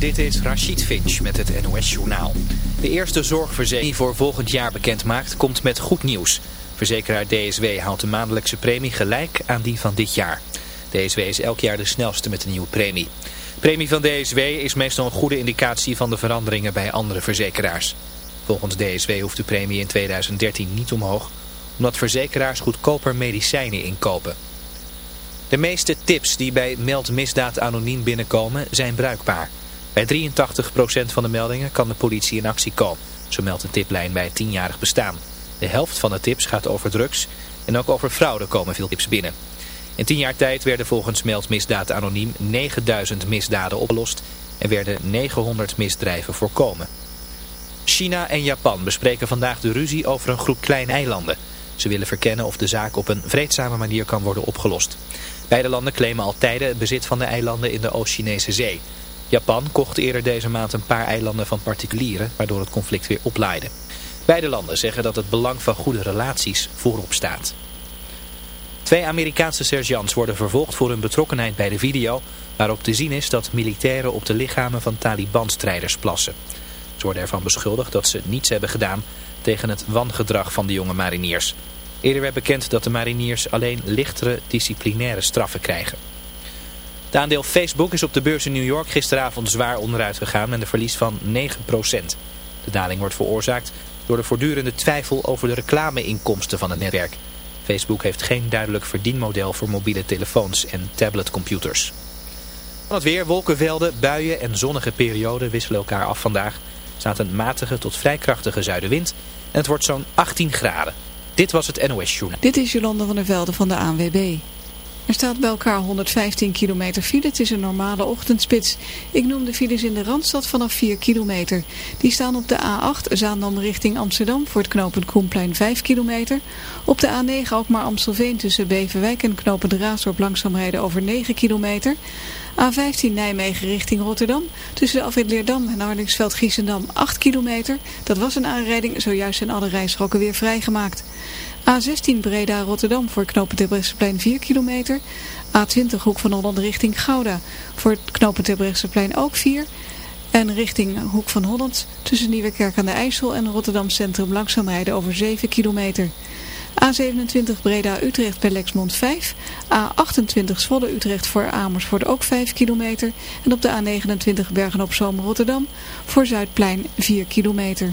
Dit is Rachid Finch met het NOS Journaal. De eerste zorgverzekering die voor volgend jaar bekend maakt, komt met goed nieuws. Verzekeraar DSW houdt de maandelijkse premie gelijk aan die van dit jaar. DSW is elk jaar de snelste met een nieuwe premie. De premie van DSW is meestal een goede indicatie van de veranderingen bij andere verzekeraars. Volgens DSW hoeft de premie in 2013 niet omhoog, omdat verzekeraars goedkoper medicijnen inkopen. De meeste tips die bij Meld Misdaad Anoniem binnenkomen zijn bruikbaar. Bij 83% van de meldingen kan de politie in actie komen. Zo meldt een tiplijn bij het tienjarig bestaan. De helft van de tips gaat over drugs en ook over fraude komen veel tips binnen. In tien jaar tijd werden volgens Meld Misdaad Anoniem 9000 misdaden opgelost en werden 900 misdrijven voorkomen. China en Japan bespreken vandaag de ruzie over een groep kleine eilanden. Ze willen verkennen of de zaak op een vreedzame manier kan worden opgelost. Beide landen claimen al tijden het bezit van de eilanden in de Oost-Chinese zee. Japan kocht eerder deze maand een paar eilanden van particulieren, waardoor het conflict weer oplaaide. Beide landen zeggen dat het belang van goede relaties voorop staat. Twee Amerikaanse sergeants worden vervolgd voor hun betrokkenheid bij de video... waarop te zien is dat militairen op de lichamen van Taliban-strijders plassen. Ze worden ervan beschuldigd dat ze niets hebben gedaan tegen het wangedrag van de jonge mariniers. Eerder werd bekend dat de mariniers alleen lichtere disciplinaire straffen krijgen. De aandeel Facebook is op de beurs in New York gisteravond zwaar onderuit gegaan met een verlies van 9%. De daling wordt veroorzaakt door de voortdurende twijfel over de reclameinkomsten van het netwerk. Facebook heeft geen duidelijk verdienmodel voor mobiele telefoons en tabletcomputers. Van het weer, wolkenvelden, buien en zonnige perioden wisselen elkaar af vandaag. Er staat een matige tot vrij krachtige zuidenwind en het wordt zo'n 18 graden. Dit was het NOS Journal. Dit is Jolanda van der Velde van de ANWB. Er staat bij elkaar 115 kilometer file. Het is een normale ochtendspits. Ik noem de files in de Randstad vanaf 4 kilometer. Die staan op de A8 Zaandam richting Amsterdam voor het knooppunt Koenplein 5 kilometer. Op de A9 ook maar Amstelveen tussen Beverwijk en knooppunt Raasdorp langzaam over 9 kilometer. A15 Nijmegen richting Rotterdam. Tussen de afrit Leerdam en Hardingsveld-Giessendam 8 kilometer. Dat was een aanrijding. Zojuist zijn alle rijstroken weer vrijgemaakt. A16 Breda-Rotterdam voor knooppunt Terbrechtseplein 4 kilometer. A20 Hoek van Holland richting Gouda voor knooppunt Terbrechtseplein ook 4 en richting Hoek van Holland tussen Nieuwekerk aan de IJssel en Rotterdam Centrum langzaam rijden over 7 kilometer. A27 Breda-Utrecht bij Lexmond 5. A28 Zwolle-Utrecht voor Amersfoort ook 5 kilometer. En op de A29 Bergen-op-Zoom Rotterdam voor Zuidplein 4 kilometer.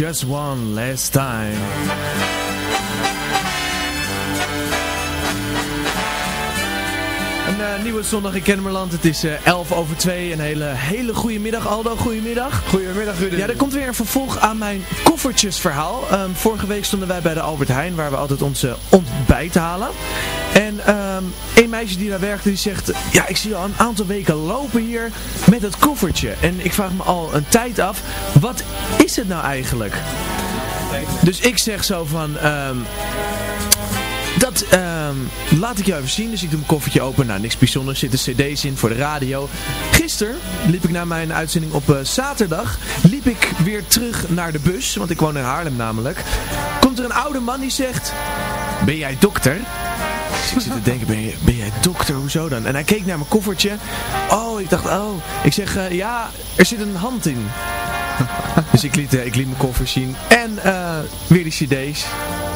Just one last time. Een eh, nieuwe zondag in Kennemerland. Het is eh 11 over 2. Een hele, hele goede middag. Aldo, goedemiddag. Goedemiddag, Rudy. Ja, er komt weer een vervolg aan mijn koffertjesverhaal. Ehm, vorige week stonden wij bij de Albert Heijn, waar we altijd onze ontbijt halen. Ehm een meisje die daar werkte, die zegt... Ja, ik zie al een aantal weken lopen hier met het koffertje. En ik vraag me al een tijd af, wat is het nou eigenlijk? Dus ik zeg zo van... ehm, dat ehm, laat ik jou even zien. Dus ik doe mijn koffertje open. Nou, niks bijzonders. Er zitten cd's in voor de radio. Gisteren liep ik na mijn uitzending op eh, zaterdag... liep ik weer terug naar de bus. Want ik woon in Haarlem namelijk. Komt er een oude man die zegt... Ben jij dokter? Dus ik zit te denken, ben, je, ben jij dokter? Hoezo dan? En hij keek naar mijn koffertje. Oh, ik dacht, oh. Ik zeg, eh, ja, er zit een hand in. Dus ik liet, eh, ik liet mijn koffer zien. En eh, weer die cd's.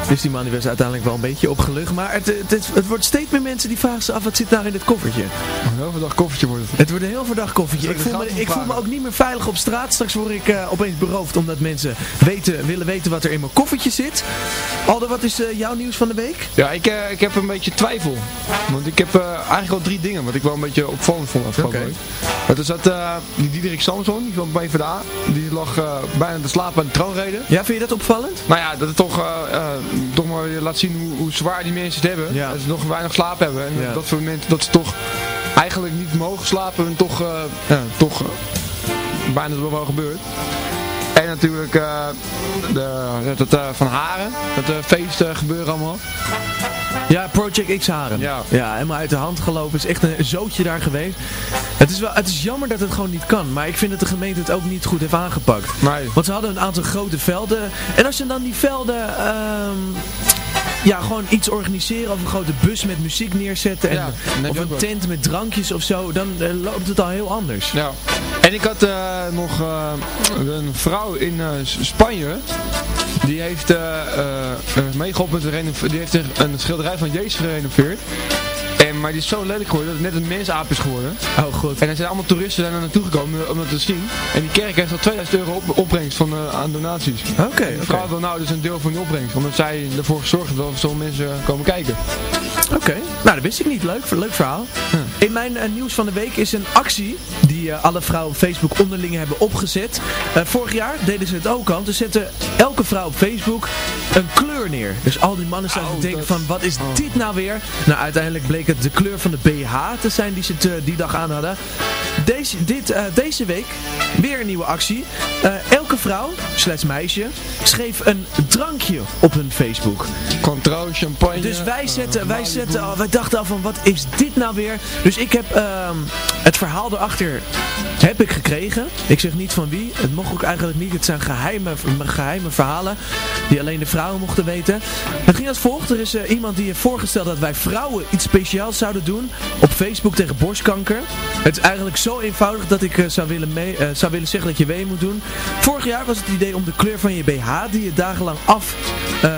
Dus die man die was uiteindelijk wel een beetje opgelucht. Maar het, het, het, het wordt steeds meer mensen die vragen zich af, wat zit nou in het koffertje? Een heel verdacht koffertje wordt het. Het wordt een heel verdacht koffertje. Ik voel, me, ik voel me ook niet meer veilig op straat. Straks word ik eh, opeens beroofd omdat mensen weten, willen weten wat er in mijn koffertje zit. Aldo, wat is eh, jouw nieuws van de week? Ja, ik, eh, ik heb een beetje twijfel. Want ik heb eigenlijk al drie dingen wat ik wel een beetje opvallend vond afgelopen Oké. week. Het is dat eh, die Diederik Samson, die van PvdA, die lag bijna te slapen aan de troonrede. Ja, vind je dat opvallend? Nou ja, dat het toch, toch maar weer laat zien hoe, hoe zwaar die mensen het hebben. Ja. Dat ze nog weinig slaap hebben. En Ja. dat voor mensen dat ze toch eigenlijk niet mogen slapen en toch, eh, ja, toch eh, bijna wel gebeurt. Natuurlijk eh, de, dat eh, van Haren, dat eh, feest gebeuren allemaal. Ja, Project X Haren. Ja. ja, helemaal uit de hand gelopen. Het is echt een zootje daar geweest. Het is, wel, het is jammer dat het gewoon niet kan. Maar ik vind dat de gemeente het ook niet goed heeft aangepakt. Nee. Want ze hadden een aantal grote velden. En als je dan die velden... ehm, ja, gewoon iets organiseren of een grote bus met muziek neerzetten. En, Ja, of een tent met drankjes of zo. Dan eh, loopt het al heel anders. Ja. En ik had eh, nog eh, een vrouw in Spanje. Die heeft eh eh, eh, meegeholpen met de Die heeft een, een schilderij van Jezus gerenoveerd. Maar die is zo lelijk geworden dat het net een mensaap is geworden. Oh, goed. En er zijn allemaal toeristen er naartoe gekomen om dat te zien. En die kerk heeft al 2000 euro op, opbrengst van, eh, aan donaties. Oké, De oké. wil nou dus een deel van die opbrengst. Omdat zij ervoor gezorgd heeft dat er zoveel mensen komen kijken. Oké, nou dat wist ik niet. Leuk, leuk verhaal. In mijn eh, nieuws van de week is een actie die eh, alle vrouwen op Facebook onderling hebben opgezet. Eh, vorig jaar deden ze het ook al. Ze zetten elke vrouw op Facebook een kleur neer. Dus al die mannen zaten Oh, te denken dat- van wat is dit nou weer? Nou uiteindelijk bleek het de kleur van de BH te zijn die ze te- die dag aan hadden. Deze, dit, eh, deze week weer een nieuwe actie. Elke vrouw, slash meisje, schreef een drankje op hun Facebook. Contro, champagne. Dus wij, zetten, wij, zetten, al- wij dachten al van wat is dit nou weer? Dus ik heb ehm, het verhaal erachter heb ik gekregen. Ik zeg niet van wie. Het mocht ook eigenlijk niet. Het zijn geheime, geheime verhalen die alleen de vrouwen mochten weten. Het ging als volgt. Er is eh, iemand die heeft voorgesteld dat wij vrouwen iets speciaals zouden doen op Facebook tegen borstkanker. Het is eigenlijk zo eenvoudig dat ik eh, zou, willen mee, eh, zou willen zeggen dat je mee moet doen. Vorig jaar was het idee om de kleur van je BH die je dagenlang af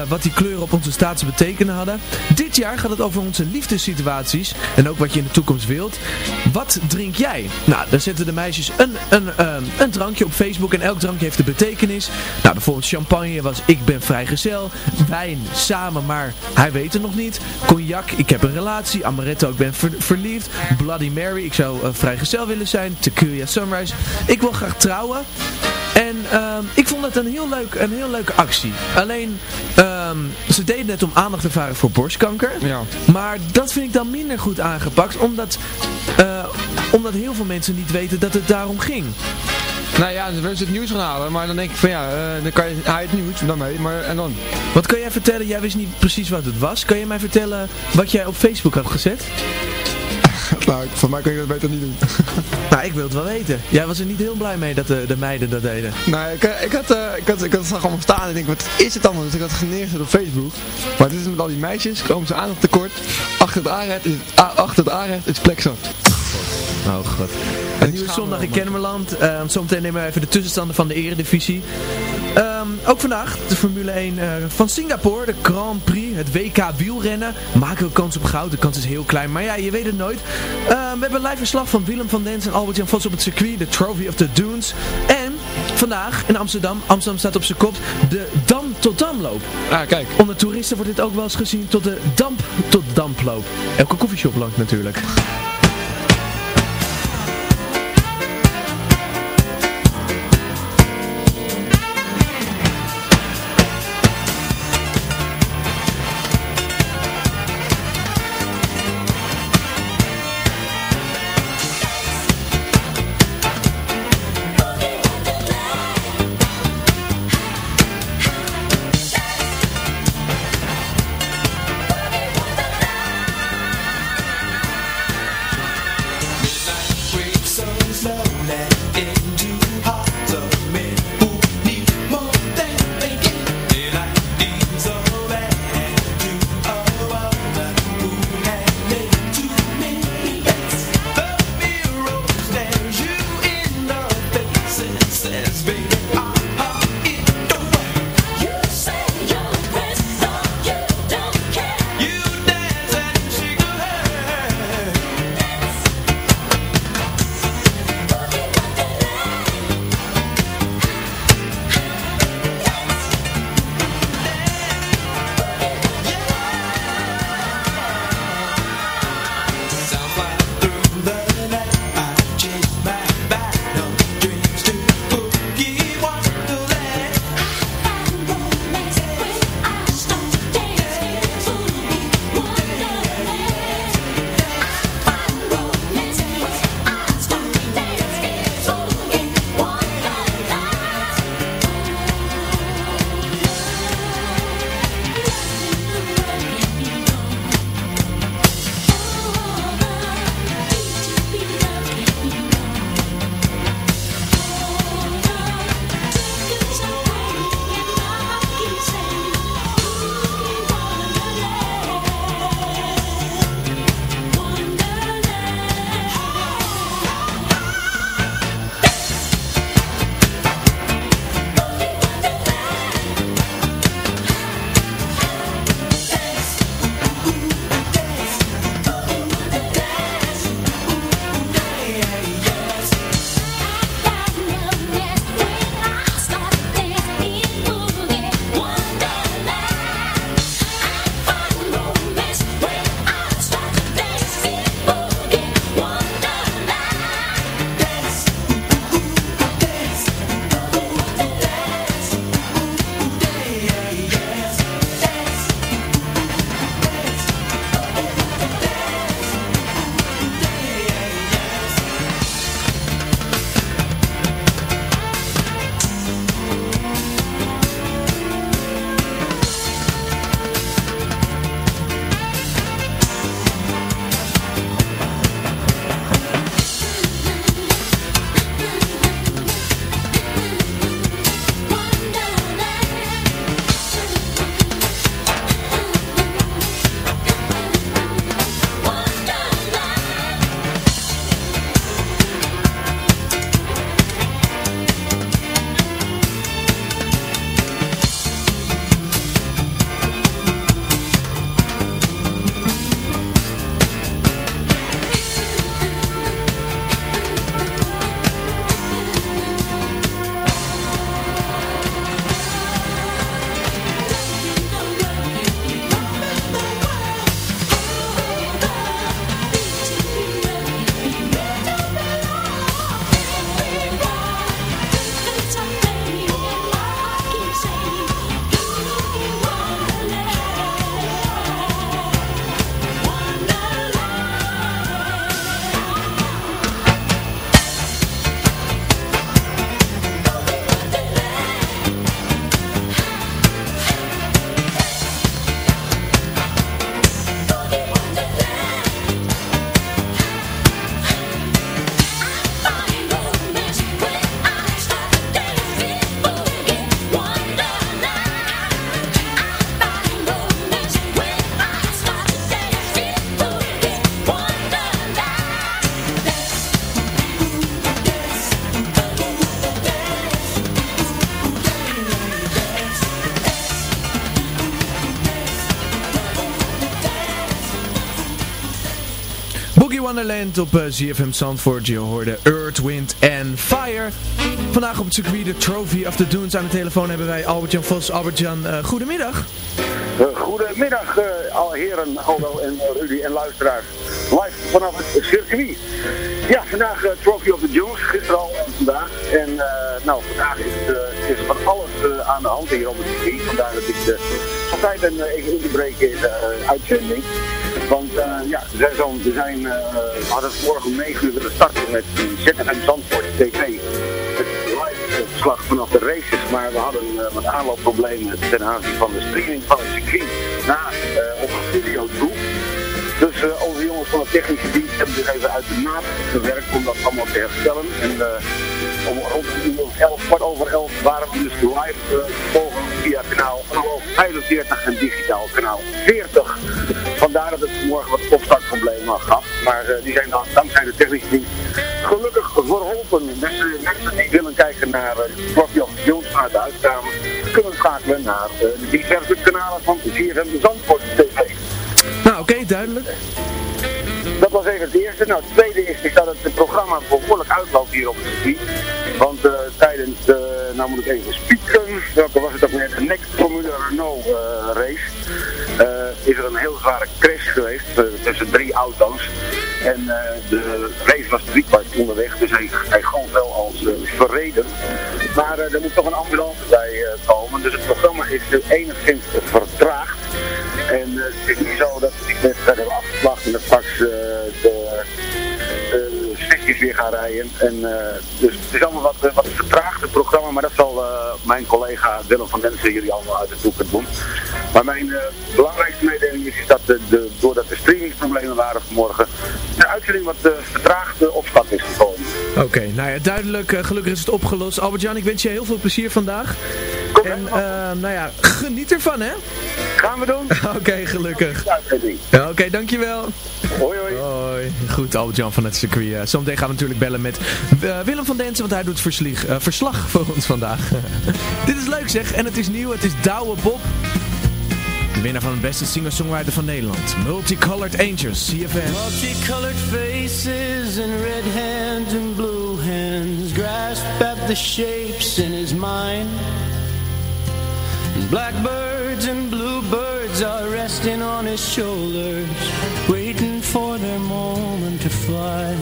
wat die kleuren op onze status betekenen hadden. Dit jaar gaat het over onze liefdessituaties en ook wat je in de toekomst wilt. Wat drink jij? Nou, daar zetten de meisjes een, een, ehm, een drankje op Facebook en elk drankje heeft een betekenis. Nou, bijvoorbeeld champagne was ik ben vrijgezel. Wijn, samen, maar hij weet het nog niet. Cognac, ik heb een relatie. Amaretto, ik ben ver- verliefd. Bloody Mary, ik zou eh, vrijgezel willen zijn. Tequila Sunrise, ik wil graag trouwen. En ehm, ik vond het een heel, leuk, een heel leuke actie. Alleen, ehm, ze deden het om aandacht te vragen voor borstkanker. Ja. Maar dat vind ik dan minder goed aangepakt. Omdat, eh, omdat heel veel mensen niet weten dat het daarom ging. Nou ja, ze willen ze het nieuws gaan halen, maar dan denk ik van ja, eh, dan kan je hij het nieuws dan mee, maar en dan? Wat kan jij vertellen? Jij wist niet precies wat het was. Kan je mij vertellen wat jij op Facebook had gezet? nou, voor mij kan je dat beter niet doen. Nou, ik wil het wel weten. Jij was er niet heel blij mee dat de, de meiden dat deden. nou, ik, ik, had, eh, ik, had, ik had het zag allemaal staan en ik denk, wat is het allemaal? Dus ik had het op Facebook. Maar dit is met al die meisjes, komen ze aandacht tekort. Achter het aanrecht is, achter het aanrecht is plek zat. Oh god. Een nieuwe zondag in Kennemerland. Uh, zometeen nemen we even de tussenstanden van de eredivisie. Um, ook vandaag de Formule 1 uh, van Singapore, de Grand Prix, het WK wielrennen. Maken we kans op goud, de kans is heel klein, maar ja, je weet het nooit. Uh, we hebben een live verslag van Willem van Dens en Albert-Jan Vos op het circuit, de Trophy of the Dunes. En vandaag in Amsterdam, Amsterdam staat op zijn kop, de Dam tot Damloop. Ah, kijk. Onder toeristen wordt dit ook wel eens gezien tot de Damp tot Damploop. Elke koffieshop langs natuurlijk. Wonderland op ZFM Zandvoort. Je hoorde Earth, Wind and Fire. Vandaag op het circuit de Trophy of the Dunes. Aan de telefoon hebben wij Albert-Jan Vos. Albert-Jan, uh, goedemiddag. Uh, goedemiddag, heren, Aldo en Rudy en luisteraars. Live vanaf het circuit. Ja, vandaag Trophy of the Dunes, gisteren al en vandaag. En nou, vandaag is, is van alles aan de hand hier op het circuit. Vandaar dat ik van tijd ben even in te breken in de uitzending. Want ja, we zijn, we zijn we hadden morgen om 9 uur willen starten met ZFM Zandvoort TV verslag vanaf de races, maar we hadden uh, wat aanloopproblemen ten aanzien van de streaming van het circuit naar uh, onze studio toe. Dus uh, onze jongens van de technische dienst hebben zich even uit de maat gewerkt om dat allemaal te herstellen. En om rond uur 11, kwart over 11 waren we dus live volgen via kanaal 45 en digitaal kanaal 40. Vandaar dat het morgen wat opstartproblemen gaf. Maar die zijn dan dankzij de technische dienst gelukkig verholpen. Dus mensen die willen kijken naar uh, of Jones vanuit de uitkamer, kunnen schakelen naar uh, de diverse kanalen van CFM de Zandvoort TV. Nou oké, duidelijk. Dat was even het eerste. Nou, het tweede is, dat het programma behoorlijk uitloopt hier op het circuit. Want uh, tijdens de, nou moet ik even spieken, welke was het ook net, de Next Formule Renault uh, race, is er een heel zware crash geweest tussen drie auto's. En de race was drie kwart onderweg, dus hij, hij gold wel als verreden. Maar er moet toch een ambulance bij komen, dus het programma is enigszins vertraagd. En het is niet zo dat ik net hebben afgevlacht en dat straks de stukjes weer gaan rijden. En, uh, dus het is allemaal wat, wat vertraagd het programma, maar dat zal uh, mijn collega Willem van Densen jullie allemaal uit het doek doen. Maar mijn uh, belangrijkste mededeling is, is dat de, de, doordat de streamingsproblemen waren vanmorgen, de uitzending wat vertraagd op is gekomen. Oké, nou ja, duidelijk. gelukkig is het opgelost. Albert-Jan, ik wens je heel veel plezier vandaag. En nou ja, geniet ervan hè. Gaan we doen. Oké, okay, gelukkig. Oké, okay, dankjewel. Hoi, hoi. Hoi. Goed, Albert-Jan van het circuit. Uh, zometeen gaan we natuurlijk bellen met uh, Willem van Densen, want hij doet verslieg, uh, verslag voor ons vandaag. Dit is leuk zeg, en het is nieuw, het is Douwe Bob. De winnaar van het beste singer-songwriter van Nederland. Multicolored Angels, CFM. Multicolored faces and red hands and blue hands Grasp at the shapes in his mind Blackbirds and bluebirds are resting on his shoulders Waiting for their moment to fly.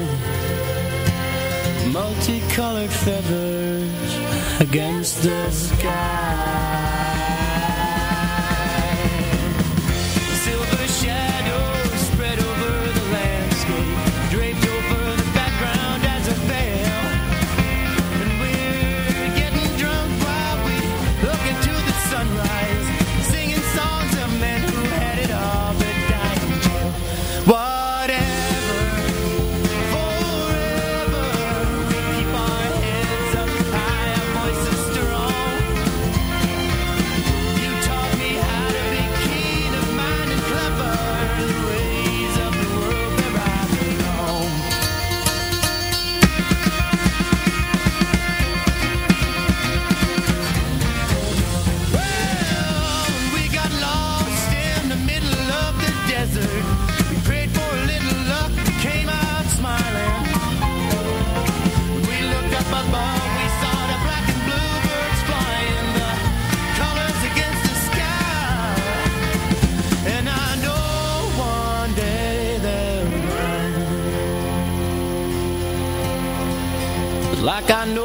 Multicolored feathers against the sky Like I know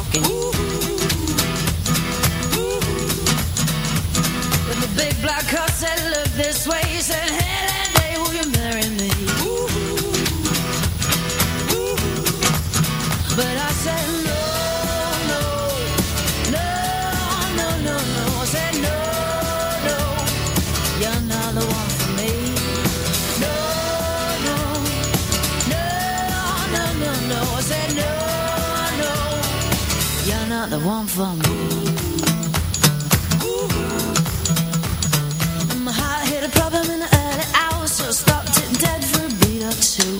walking. Ooh, ooh, ooh. With my big black car. Me. My heart hit a problem in the early hours, so I stopped it dead for a beat or two.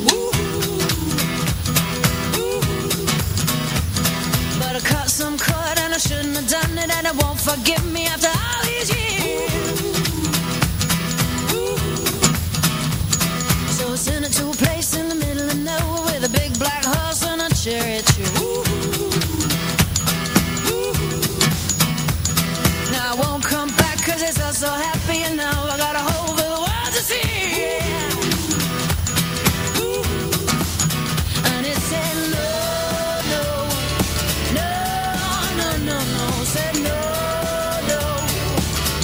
But I cut some cord and I shouldn't have done it, and it won't forgive me after all these years. So sent it to a place in the middle of nowhere with a big black horse and a cherry tree. So happy and now I got a whole world to see. And it said no, no, no, no, no, no. Said no, no,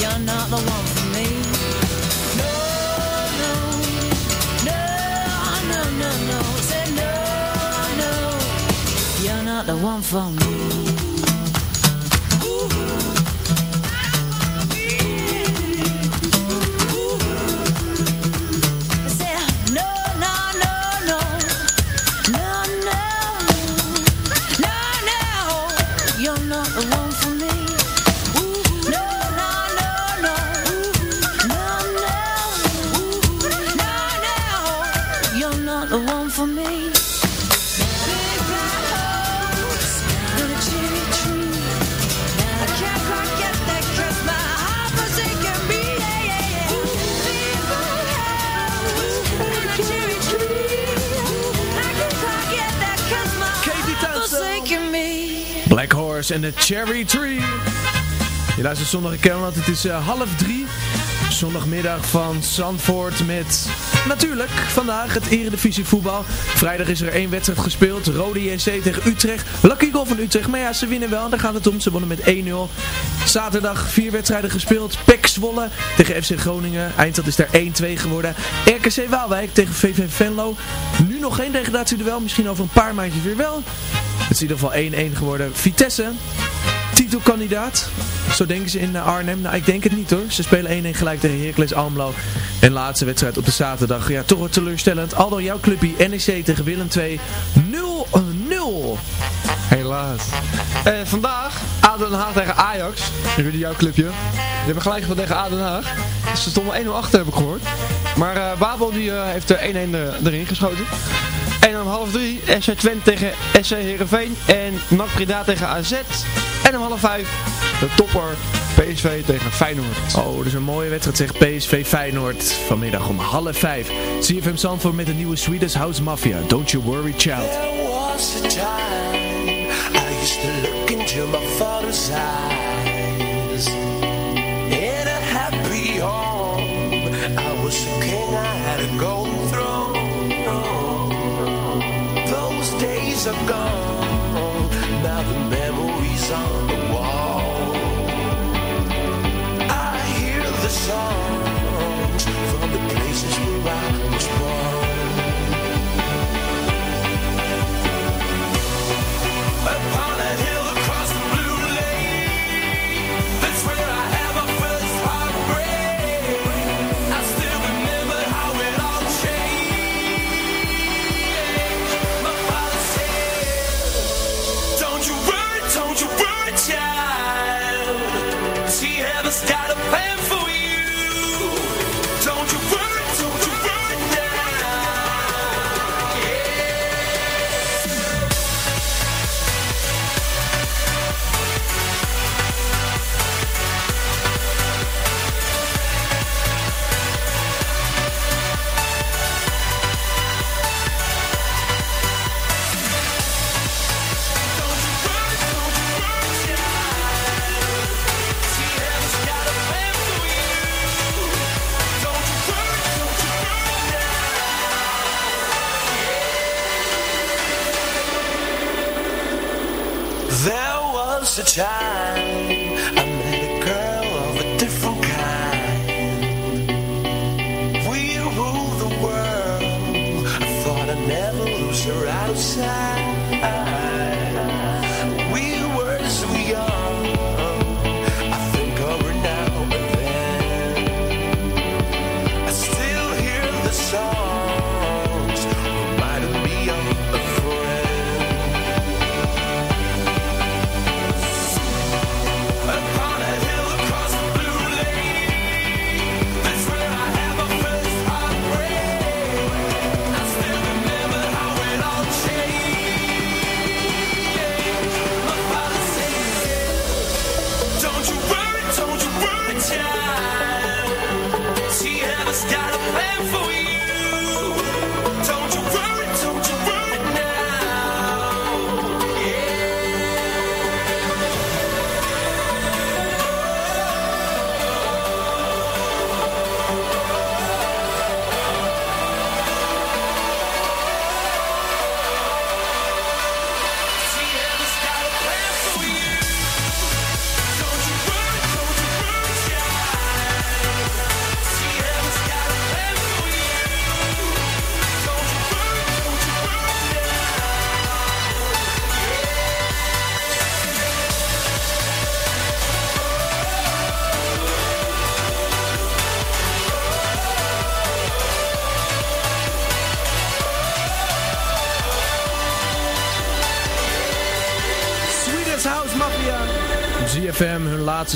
you're not the one for me. No, no, no, no, no, no. Said no, no, you're not the one for me. En de Cherry Tree. Je luistert zondag in Kermeland. Het is eh, half drie. Zondagmiddag van Zandvoort met natuurlijk vandaag het Eredivisie voetbal. Vrijdag is er één wedstrijd gespeeld. Rode JC tegen Utrecht. Lucky Goal van Utrecht. Maar ja, ze winnen wel. Daar gaat het om. Ze wonnen met 1-0. Zaterdag vier wedstrijden gespeeld. PEC Zwolle tegen FC Groningen. Eindstand is daar 1-2 geworden. RKC Waalwijk tegen VV Venlo. Nu nog geen degradatieduel. Misschien over een paar maandjes weer wel. Het is in ieder geval 1-1 geworden. Vitesse, titelkandidaat. Zo denken ze in eh, Arnhem. Nou, ik denk het niet hoor. Ze spelen 1-1 gelijk tegen Heracles Almelo. En laatste wedstrijd op de zaterdag. Ja, toch wat teleurstellend. Aldo, jouw clubje NEC tegen Willem 2. 0-0. Helaas. Eh, vandaag ADO Den Haag tegen Ajax. Jullie jouw clubje. Die hebben gelijk gespeeld tegen ADO Den Haag. Dus ze stonden 1-0 achter heb ik gehoord. Maar eh, Babel die, eh, heeft er 1-1 er- erin geschoten. En om half drie SC Twente tegen SC Heerenveen. En NAC Breda tegen AZ. En om half vijf de topper PSV tegen Feyenoord. Oh, dus een mooie wedstrijd zeg PSV Feyenoord. Vanmiddag om half vijf. CFM Zandvoort met de nieuwe Swedish House Mafia. Don't you worry child. There was a time I used to look into my father's eyes. song.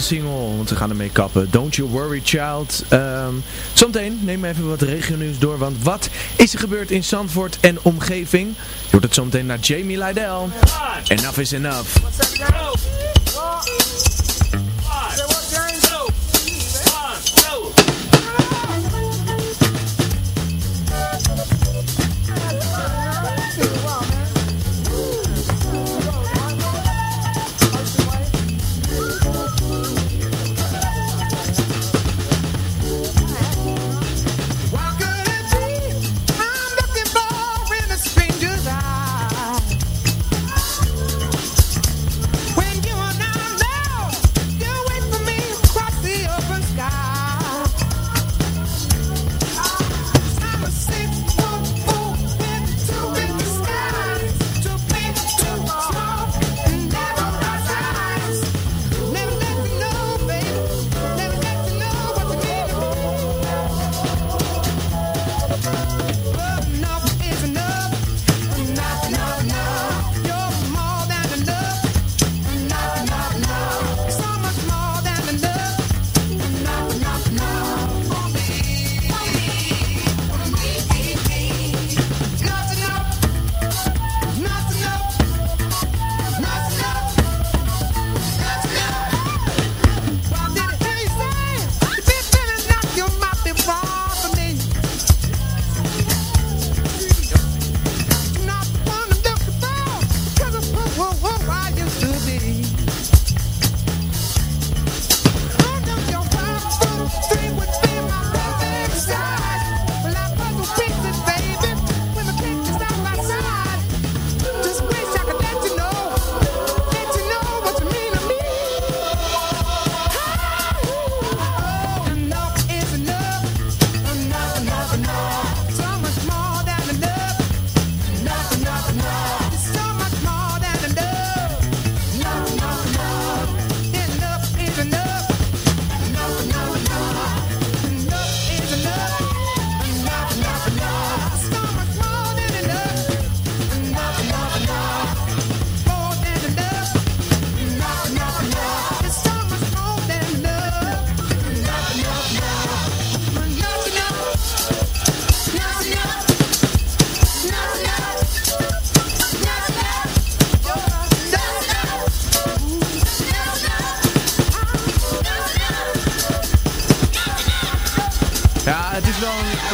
single, want we gaan ermee kappen. Don't You Worry Child. Um, zometeen neem even wat regionieuws door, want wat is er gebeurd in Zandvoort en omgeving? Je hoort het zometeen naar Jamie Lydell. Enough is enough.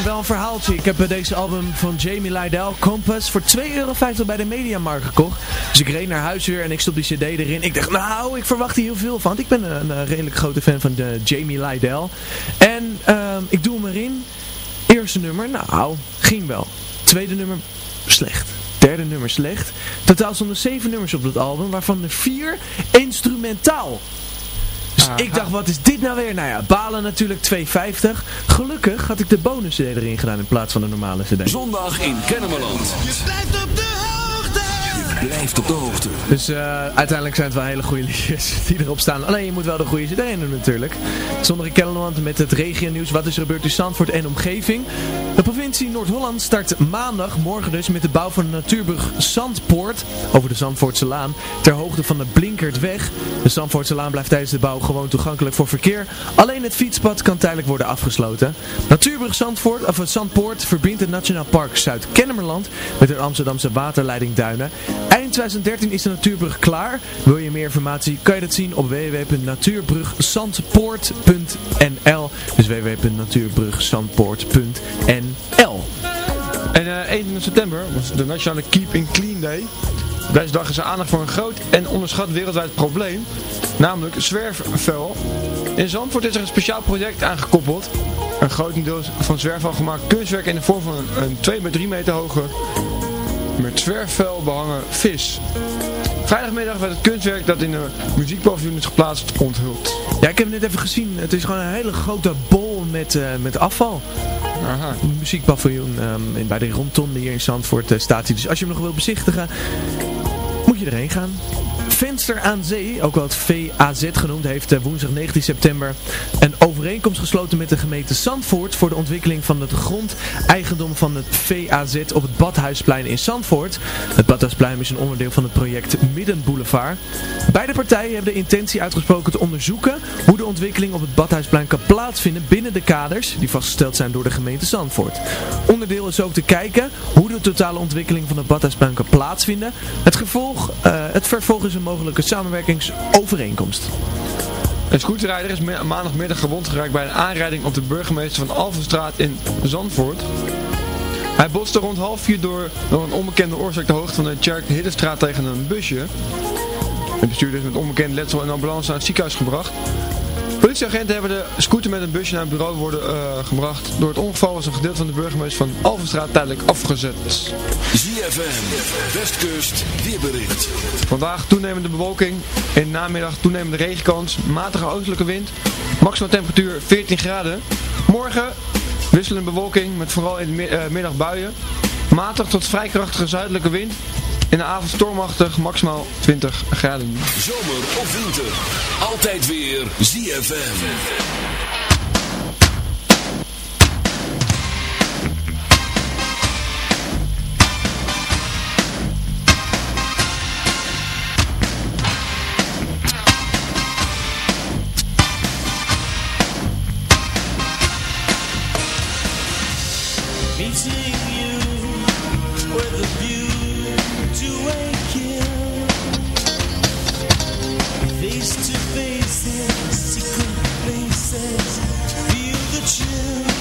wel een verhaaltje. Ik heb deze album van Jamie Lydell, Compass, voor 2,50 euro bij de Mediamarkt gekocht. Dus ik reed naar huis weer en ik stop die cd erin. Ik dacht, nou, ik verwacht hier heel veel van. Want ik ben een, redelijk grote fan van de Jamie Lydell. En ehm, ik doe hem erin. Eerste nummer, nou, ging wel. Tweede nummer, slecht derde nummer slecht. Totaal stonden zeven nummers op dat album, waarvan er vier instrumentaal. Dus ik dacht, wat is dit nou weer? Nou ja, balen natuurlijk 2,50. Gelukkig had ik de bonus CD erin gedaan in plaats van de normale CD. Zondag in Kennemerland. Blijft op de hoogte. Je blijft op de hoogte. Dus eh, uiteindelijk zijn het wel hele goede liedjes die erop staan. Alleen je moet wel de goede CD doen natuurlijk. Zondag in Kennemerland met het regionieuws. Wat is er gebeurd in Zandvoort en omgeving? De provincie Noord-Holland start maandag, morgen dus, met de bouw van de natuurbrug Zandpoort over de Zandvoortse Laan. Ter hoogte van de Blinkertweg. De Zandvoortse Laan blijft tijdens de bouw gewoon toegankelijk voor verkeer. Alleen het fietspad kan tijdelijk worden afgesloten. Natuurbrug Zandvoort, of het Zandpoort verbindt het Nationaal Park Zuid-Kennemerland met de Amsterdamse waterleiding Duinen. Eind 2013 is de natuurbrug klaar. Wil je meer informatie, kan je dat zien op www.natuurbrugzandpoort.nl Dus www.natuurbrugzandpoort.nl En 21 september was de Nationale Keep in Clean Day. Deze dag is er aandacht voor een groot en onderschat wereldwijd probleem, namelijk zwerfvuil. In Zandvoort is er een speciaal project aangekoppeld. Een grotendeels van zwerfvuil gemaakt kunstwerk in de vorm van een 2 bij 3 meter hoge met zwerfvuil behangen vis. Vrijdagmiddag werd het kunstwerk dat in de muziekpaviljoen is geplaatst onthuld. Ja, ik heb het net even gezien. Het is gewoon een hele grote bol met, eh, met afval. Aha. Een muziekpaviljoen ehm, bij de rondtonde hier in Zandvoort eh, staat hij. Dus als je hem nog wilt bezichtigen, moet je erheen gaan. Venster aan Zee, ook wel het VAZ genoemd, heeft eh, woensdag 19 september een overeenkomst gesloten met de gemeente Zandvoort voor de ontwikkeling van het grondeigendom van het VAZ op Badhuisplein in Zandvoort. Het Badhuisplein is een onderdeel van het project Middenboulevard. Beide partijen hebben de intentie uitgesproken te onderzoeken hoe de ontwikkeling op het Badhuisplein kan plaatsvinden binnen de kaders die vastgesteld zijn door de gemeente Zandvoort. Onderdeel is ook te kijken hoe de totale ontwikkeling van het Badhuisplein kan plaatsvinden. Het, gevolg, eh, het vervolg is een mogelijke samenwerkingsovereenkomst. Een scooterrijder is ma- maandagmiddag gewond geraakt bij een aanrijding op de burgemeester van Alphenstraat in Zandvoort. Hij botste rond half vier door, door een onbekende oorzaak de hoogte van de Tjerk Hiddenstraat tegen een busje. De bestuurder is met onbekend letsel en ambulance naar het ziekenhuis gebracht. Politieagenten hebben de scooter met een busje naar het bureau worden eh, gebracht. Door het ongeval was een gedeelte van de burgemeester van Alphenstraat tijdelijk afgezet. ZFM, Westkust, weerbericht. Vandaag toenemende bewolking, in de namiddag toenemende regenkans, matige oostelijke wind, maximaal temperatuur 14 graden. Morgen wisselende bewolking met vooral in de eh, middag buien, matig tot vrij krachtige zuidelijke wind. In de avond stormachtig, maximaal 20 graden. Zomer of winter, altijd weer ZFM. Meeting you face to face in secret places. Feel the chill.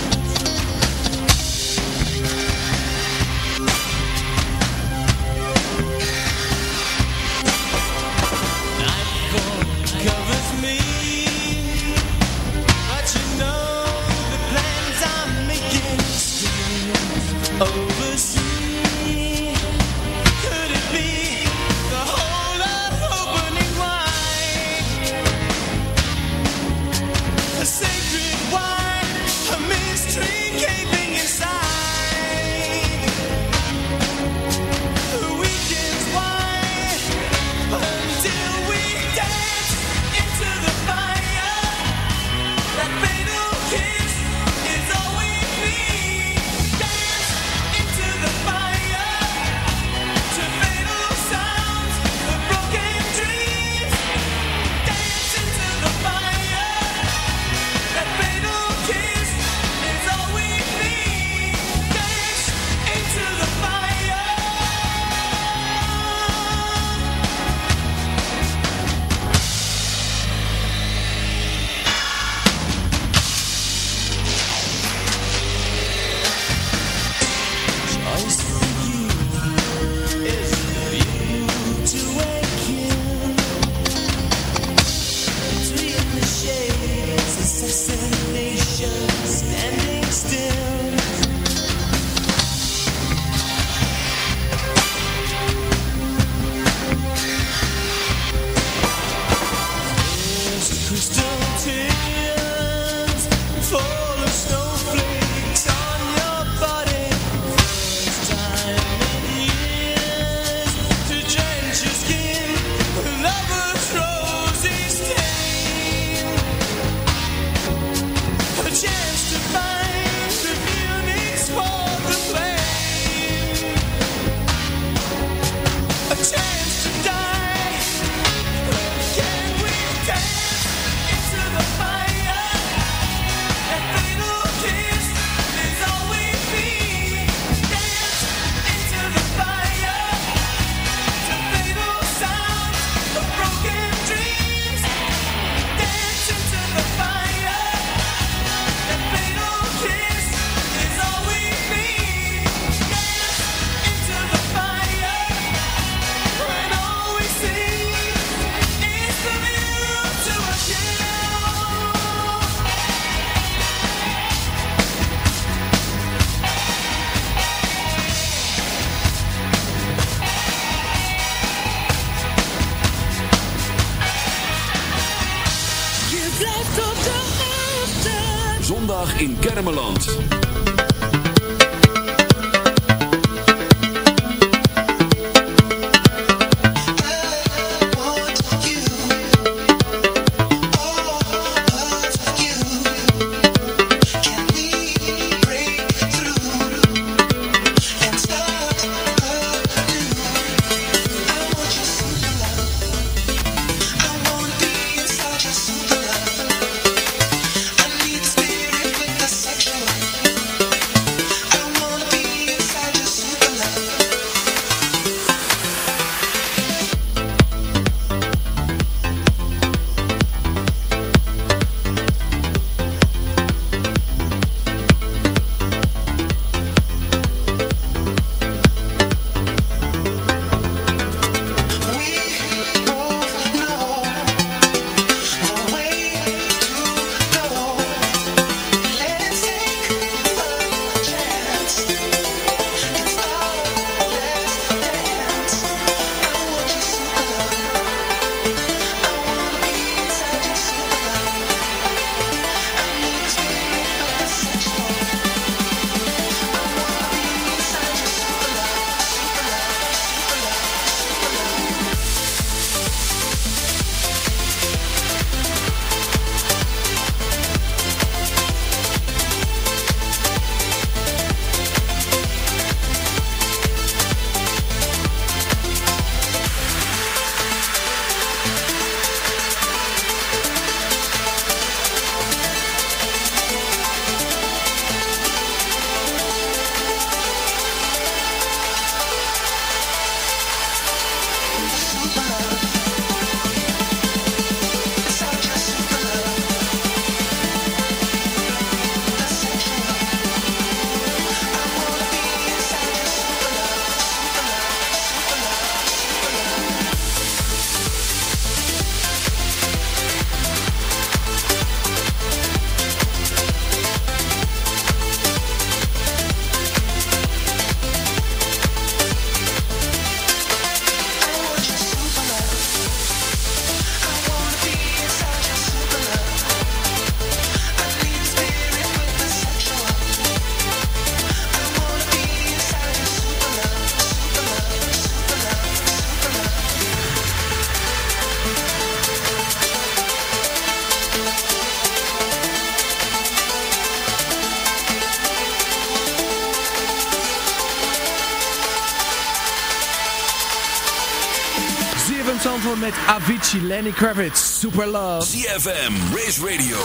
Avicii, Lenny Kravitz, Super Love. ZFM, Race Radio,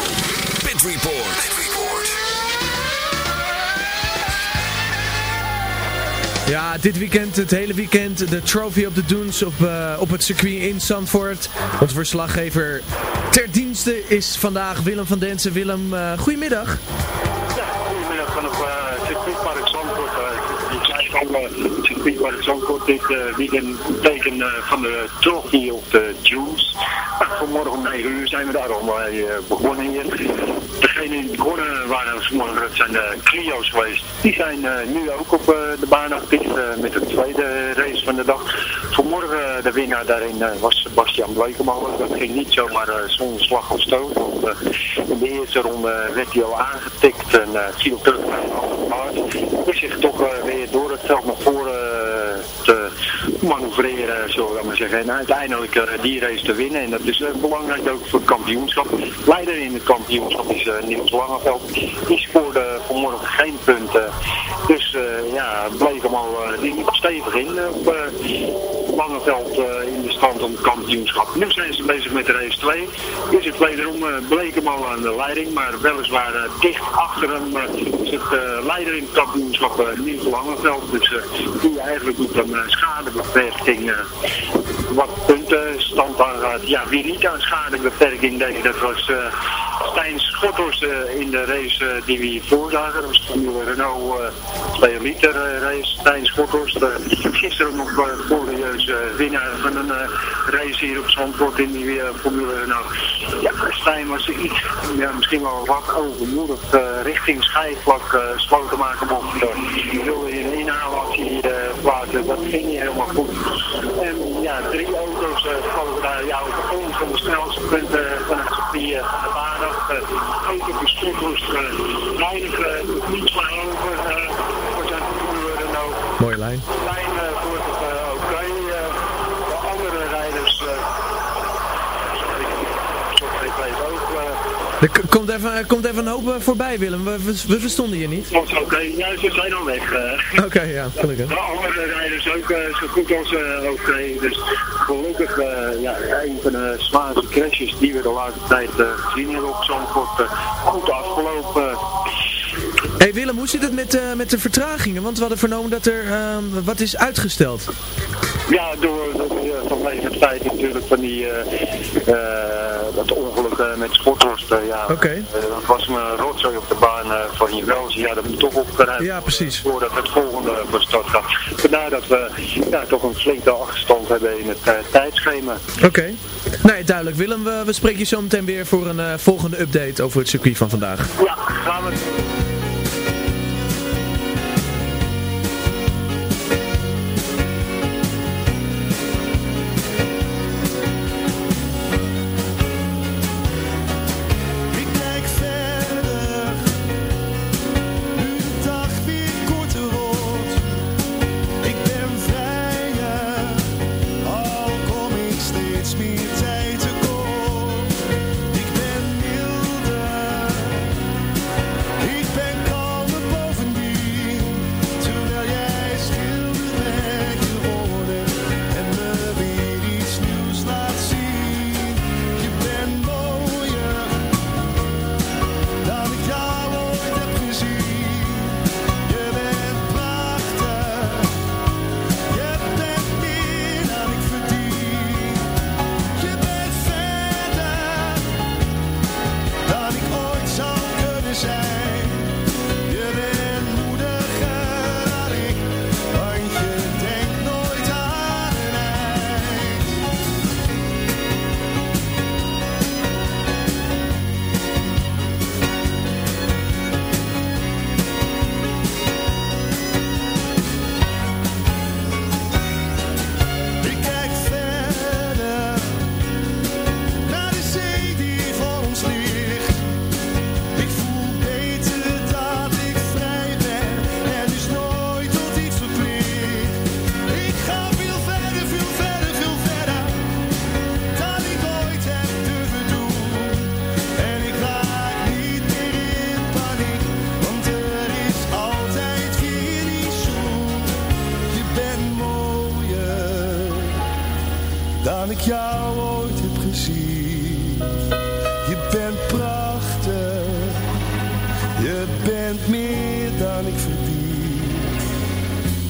Pit Report. Pit Report. Ja, dit weekend, het hele weekend, de Trophy of the Dunes op, eh, op het circuit in Zandvoort. Onze verslaggever ter dienste is vandaag Willem van Densen. Willem, eh, goedemiddag. Circuitpark Zandvoort dit uh, weekend teken uh, van de trophy of de Dunes. Nou, vanmorgen om 9 uur zijn we daar al mee uh, begonnen hier. Degenen die begonnen waren vanmorgen, dat zijn de Clio's geweest. Die zijn uh, nu ook op uh, de baan actief uh, met de tweede race van de dag. Vanmorgen de winnaar daarin was Sebastian Blekemolen. Dat ging niet zomaar zonder slag of stoot. Want in de eerste ronde werd hij al aangetikt en viel terug naar andere paard. Zich toch weer door het veld naar voren te manoeuvreren, zullen we maar zeggen. En uiteindelijk die race te winnen. En dat is belangrijk ook voor het kampioenschap. Leider in het kampioenschap is Niels Langeveld. Die scoorde vanmorgen geen punten. Dus uh, ja, bleef hem al uh, stevig in op uh, Langeveld in de stand om het kampioenschap. Nu zijn ze bezig met de race 2. Is het wederom bleek hem al aan de leiding, maar weliswaar dicht achter hem het uh, leider in het kampioenschap Niels Langeveld. Dus die eigenlijk doet uh, schadebeperking wat puntenstand aangaat. Ja, wie niet aan schadebeperking deed, dat was Stijn Schotters uh, in de race uh, die we hier voorzagen. Dat was de Renault uh, 2 liter race. Stijn Schotters, gisteren nog uh, glorieus winnaar van een race hier op Zandvoort in die Formule Renault. Ja, Stijn was iets, ja, misschien wel wat overmoedig richting schijfvlak slow te maken mocht. Uh, wilde je een inhaalactie plaatsen, dat ging niet helemaal goed. En ja, drie auto's uh, daar jou op ons van de snelste punten van het circuit grote gesprokkels weinig niets maar over. Mooie lijn. Lijn Er komt even, komt even een hoop eh, voorbij, Willem. We, we, verstonden je niet. Oké, ja, ze zijn al weg. eh. Oké, ja, gelukkig. De andere rijders ook eh, zo goed als oké. Dus gelukkig, ja, een van de zwaarste crashes die we de laatste tijd gezien hebben op Zandvoort. goed afgelopen. Hey Willem, hoe zit het met, eh, met de vertragingen? Want we hadden vernomen dat er ehm, wat is uitgesteld. Ja, door, vanwege het feit natuurlijk van die, eh, eh, dat ongeluk met Sporthorst. ja, Oké. dat was een rotzooi op de baan van Jewels. Ja, dat moet toch opgeruimd Ja, precies. voordat het volgende start gaat. Vandaar dat we ja, toch een flinke achterstand hebben in het tijdschema. Oké. Nee, duidelijk. Willem, we, we spreken je zo meteen weer voor een volgende update over het circuit van vandaag. Ja, gaan we.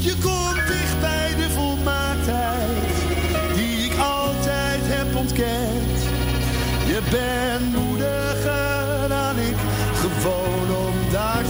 Je komt dicht bij de volmaaktheid die ik altijd heb ontkend. Je bent moediger dan ik, gewoon omdat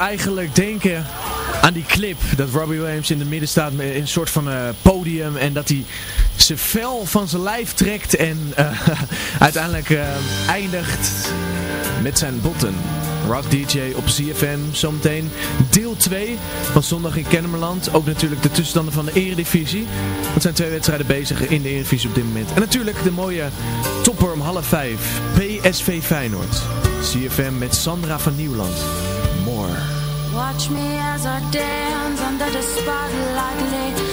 eigenlijk denken aan die clip. Dat Robbie Williams in de midden staat met een soort van eh, podium. En dat hij zijn vel van zijn lijf trekt. En eh, uiteindelijk eh, eindigt met zijn botten. Rock DJ op CFM, zometeen deel 2 van zondag in Kennemerland. Ook natuurlijk de tussenstanden van de eredivisie. Want zijn twee wedstrijden bezig in de eredivisie op dit moment. En natuurlijk de mooie topper om half 5. PSV Feyenoord. CFM met Sandra van Nieuwland. Watch me as I dance under the spotlight.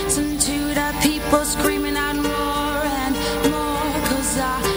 Listen to the people screaming out more and more. Cause I